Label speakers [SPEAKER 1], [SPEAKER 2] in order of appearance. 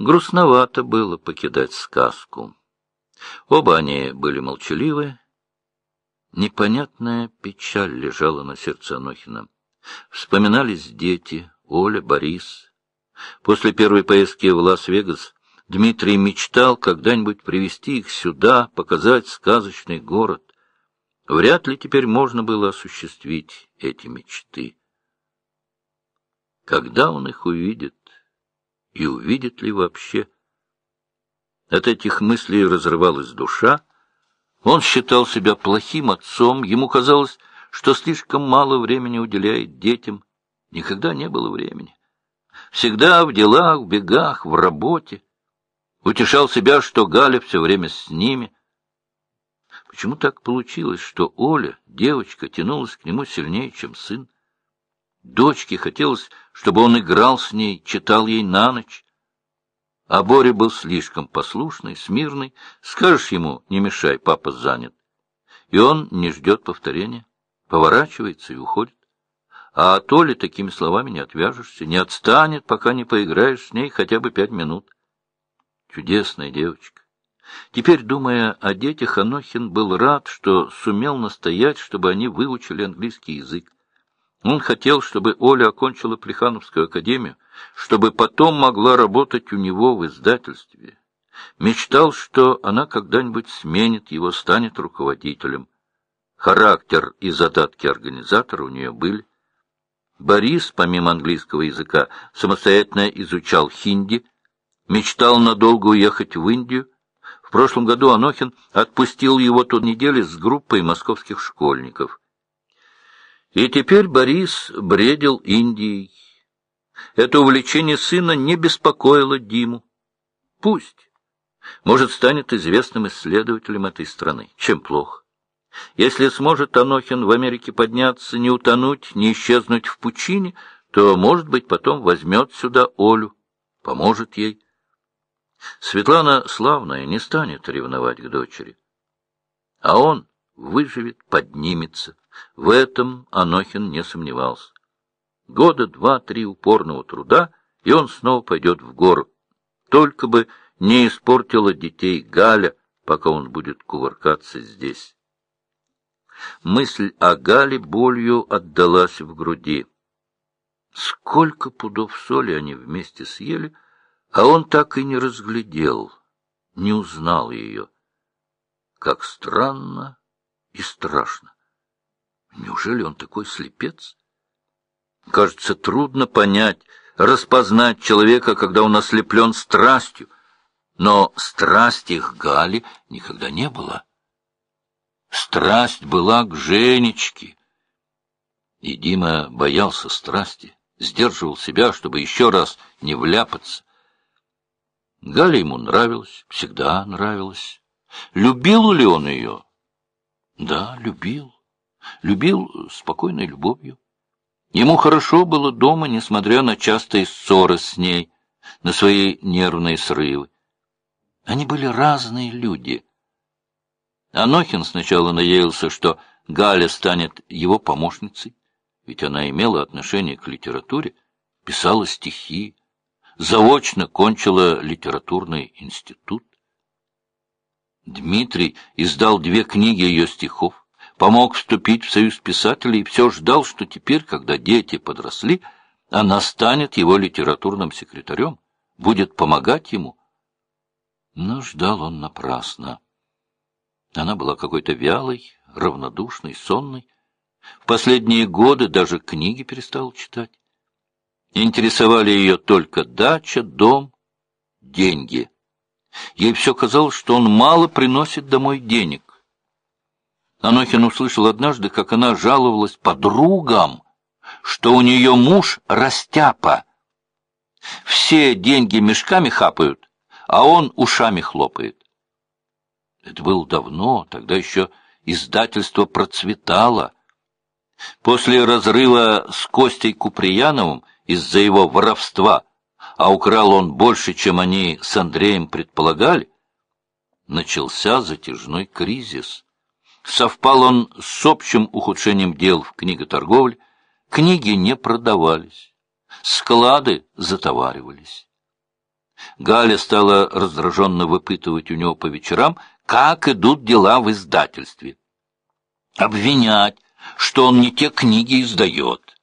[SPEAKER 1] Грустновато было покидать сказку. Оба они были молчаливы. Непонятная печаль лежала на сердце Анохина. Вспоминались дети, Оля, Борис. После первой поездки в Лас-Вегас Дмитрий мечтал когда-нибудь привести их сюда, показать сказочный город. Вряд ли теперь можно было осуществить эти мечты. Когда он их увидит? И увидит ли вообще? От этих мыслей разрывалась душа. Он считал себя плохим отцом, ему казалось, что слишком мало времени уделяет детям. Никогда не было времени. Всегда в делах, в бегах, в работе. Утешал себя, что Галя все время с ними. Почему так получилось, что Оля, девочка, тянулась к нему сильнее, чем сын? Дочке хотелось, чтобы он играл с ней, читал ей на ночь. А Боря был слишком послушный, смирный. Скажешь ему, не мешай, папа занят. И он не ждет повторения, поворачивается и уходит. А от Оли такими словами не отвяжешься, не отстанет, пока не поиграешь с ней хотя бы пять минут. Чудесная девочка. Теперь, думая о детях, Анохин был рад, что сумел настоять, чтобы они выучили английский язык. Он хотел, чтобы Оля окончила Плехановскую академию, чтобы потом могла работать у него в издательстве. Мечтал, что она когда-нибудь сменит его, станет руководителем. Характер и задатки организатора у нее были. Борис, помимо английского языка, самостоятельно изучал хинди, мечтал надолго уехать в Индию. В прошлом году Анохин отпустил его ту неделю с группой московских школьников. И теперь Борис бредил Индией. Это увлечение сына не беспокоило Диму. Пусть. Может, станет известным исследователем этой страны. Чем плохо? Если сможет Анохин в Америке подняться, не утонуть, не исчезнуть в пучине, то, может быть, потом возьмет сюда Олю, поможет ей. Светлана славная не станет ревновать к дочери. А он выживет, поднимется. В этом Анохин не сомневался. Года два-три упорного труда, и он снова пойдет в гору. Только бы не испортила детей Галя, пока он будет кувыркаться здесь. Мысль о Гале болью отдалась в груди. Сколько пудов соли они вместе съели, а он так и не разглядел, не узнал ее. Как странно и страшно. Неужели он такой слепец? Кажется, трудно понять, распознать человека, когда он ослеплен страстью. Но страсти к Гале никогда не было. Страсть была к Женечке. И Дима боялся страсти, сдерживал себя, чтобы еще раз не вляпаться. Галя ему нравилась, всегда нравилась. Любил ли он ее? Да, любил. Любил спокойной любовью. Ему хорошо было дома, несмотря на частые ссоры с ней, на свои нервные срывы. Они были разные люди. Анохин сначала надеялся, что Галя станет его помощницей, ведь она имела отношение к литературе, писала стихи, заочно кончила литературный институт. Дмитрий издал две книги ее стихов, помог вступить в союз писателей и все ждал, что теперь, когда дети подросли, она станет его литературным секретарем, будет помогать ему. Но ждал он напрасно. Она была какой-то вялой, равнодушной, сонной. В последние годы даже книги перестал читать. Интересовали ее только дача, дом, деньги. Ей все казалось, что он мало приносит домой денег. Анохин услышал однажды, как она жаловалась подругам, что у нее муж растяпа. Все деньги мешками хапают, а он ушами хлопает. Это было давно, тогда еще издательство процветало. После разрыва с Костей Куприяновым из-за его воровства, а украл он больше, чем они с Андреем предполагали, начался затяжной кризис. Совпал он с общим ухудшением дел в книготорговле, книги не продавались, склады затоваривались. Галя стала раздраженно выпытывать у него по вечерам, как идут дела в издательстве. Обвинять, что он не те книги издает.